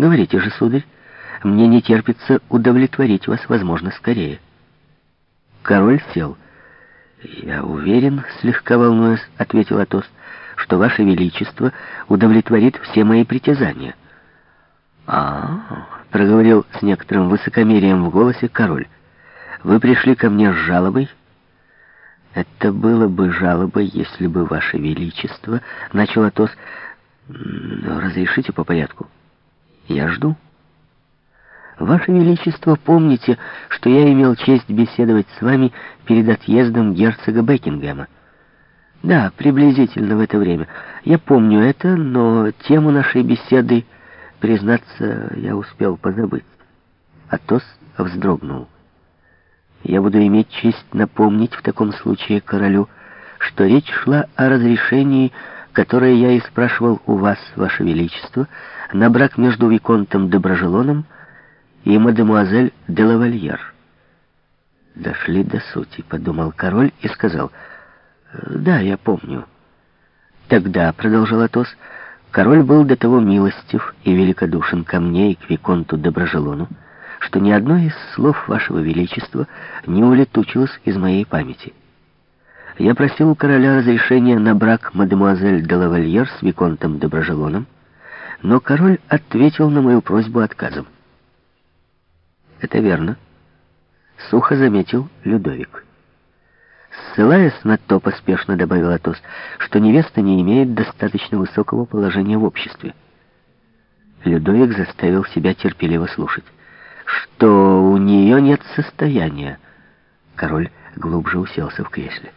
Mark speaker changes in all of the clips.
Speaker 1: Говорите же, сударь, мне не терпится удовлетворить вас, возможно, скорее. Король сел. «Я уверен, слегка волнуясь, — ответил Атос, — что Ваше Величество удовлетворит все мои притязания». «А, — проговорил с некоторым высокомерием в голосе король, — вы пришли ко мне с жалобой?» «Это было бы жалобой, если бы Ваше Величество...» — начал Атос. «Разрешите по порядку?» «Я жду». «Ваше Величество, помните, что я имел честь беседовать с вами перед отъездом герцога Бекингема?» «Да, приблизительно в это время. Я помню это, но тему нашей беседы, признаться, я успел позабыть». Атос вздрогнул. «Я буду иметь честь напомнить в таком случае королю, что речь шла о разрешении, которое я и спрашивал у вас, Ваше Величество, на брак между Виконтом Доброжелоном и мадемуазель де лавальер. «Дошли до сути», — подумал король и сказал, «Да, я помню». «Тогда», — продолжал Атос, — «король был до того милостив и великодушен ко мне и к Виконту Доброжелону, что ни одно из слов вашего величества не улетучилось из моей памяти. Я просил у короля разрешения на брак мадемуазель де лавальер с Виконтом Доброжелоном, но король ответил на мою просьбу отказом. «Это верно», — сухо заметил Людовик. Ссылаясь на то, поспешно добавил Атос, что невеста не имеет достаточно высокого положения в обществе. Людовик заставил себя терпеливо слушать. «Что у нее нет состояния?» Король глубже уселся в кресле.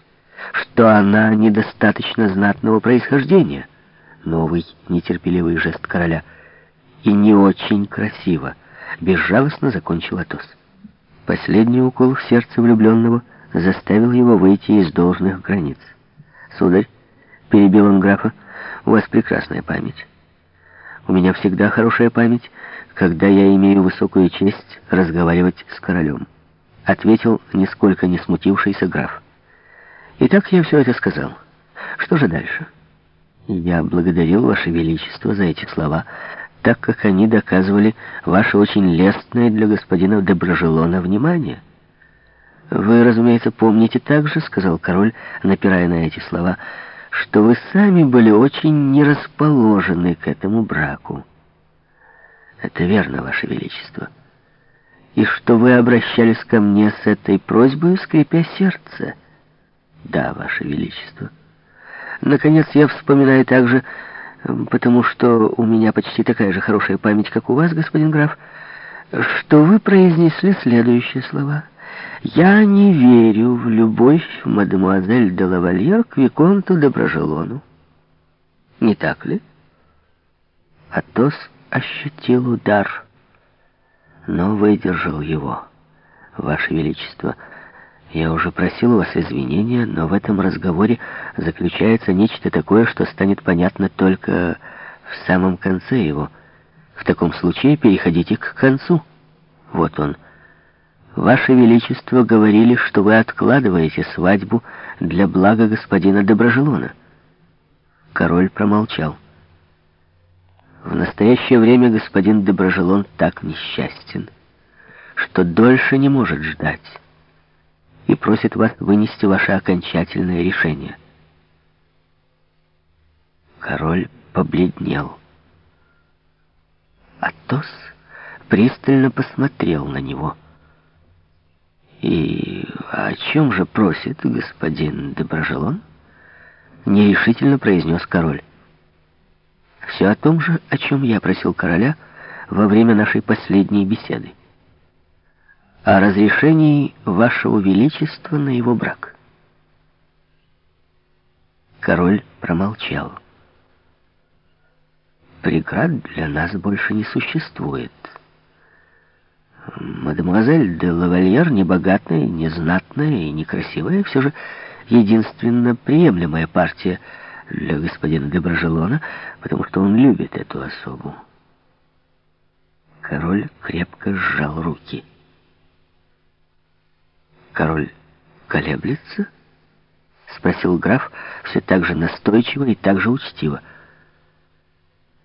Speaker 1: «Что она недостаточно знатного происхождения?» Новый нетерпеливый жест короля. «И не очень красиво» безжалостно закончил Атос. Последний укол в сердце влюбленного заставил его выйти из должных границ. «Сударь», — перебил он графа, — «у вас прекрасная память. У меня всегда хорошая память, когда я имею высокую честь разговаривать с королем», — ответил нисколько не смутившийся граф. «Итак, я все это сказал. Что же дальше?» «Я благодарил Ваше Величество за эти слова», так как они доказывали ваше очень лестное для господина Доброжелона внимание. «Вы, разумеется, помните также, — сказал король, напирая на эти слова, — что вы сами были очень нерасположены к этому браку. Это верно, ваше величество. И что вы обращались ко мне с этой просьбой, скрипя сердце. Да, ваше величество. Наконец, я вспоминаю также потому что у меня почти такая же хорошая память, как у вас, господин граф, что вы произнесли следующие слова. «Я не верю в любовь мадемуазель де лавальер к Виконту де Брожелону». Не так ли? Атос ощутил удар, но выдержал его. Ваше Величество, — я уже просил у вас извинения, но в этом разговоре заключается нечто такое, что станет понятно только в самом конце его. В таком случае переходите к концу. Вот он. Ваше Величество говорили, что вы откладываете свадьбу для блага господина Доброжелона. Король промолчал. В настоящее время господин Доброжелон так несчастен, что дольше не может ждать и просит вас вынести ваше окончательное решение. Король побледнел. Атос пристально посмотрел на него. «И о чем же просит господин Доброжелон?» Нерешительно произнес король. «Все о том же, о чем я просил короля во время нашей последней беседы о разрешении вашего величества на его брак. Король промолчал. Преград для нас больше не существует. Мадемуазель де лавальер небогатая, незнатная и некрасивая, все же единственно приемлемая партия для господина де Брожелона, потому что он любит эту особу. Король крепко сжал руки. Король колеблется? Спросил граф все так же настойчиво и так же учтиво.